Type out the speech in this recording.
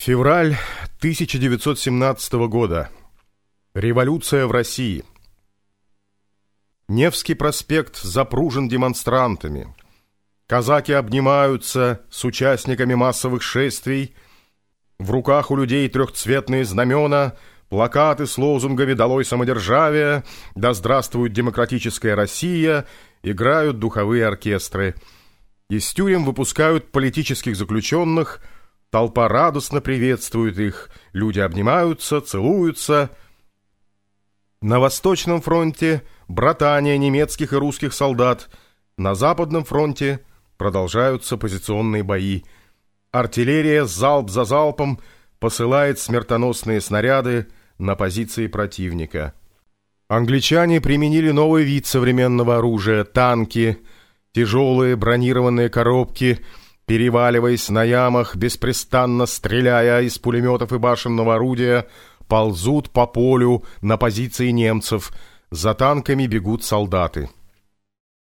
Февраль 1917 года. Революция в России. Невский проспект запружен демонстрантами. Казаки обнимаются с участниками массовых шествий. В руках у людей трехцветные знамена, плакаты с лозунгами «Долой самодержавие», «Да здравствует демократическая Россия», играют духовые оркестры. Из тюрем выпускают политических заключенных – Толпа радостно приветствует их, люди обнимаются, целуются. На Восточном фронте братания немецких и русских солдат, на Западном фронте продолжаются позиционные бои. Артиллерия залп за залпом посылает смертоносные снаряды на позиции противника. Англичане применили новый вид современного оружия – танки, тяжелые бронированные коробки – переваливаясь на ямах, беспрестанно стреляя из пулеметов и башенного орудия, ползут по полю на позиции немцев, за танками бегут солдаты.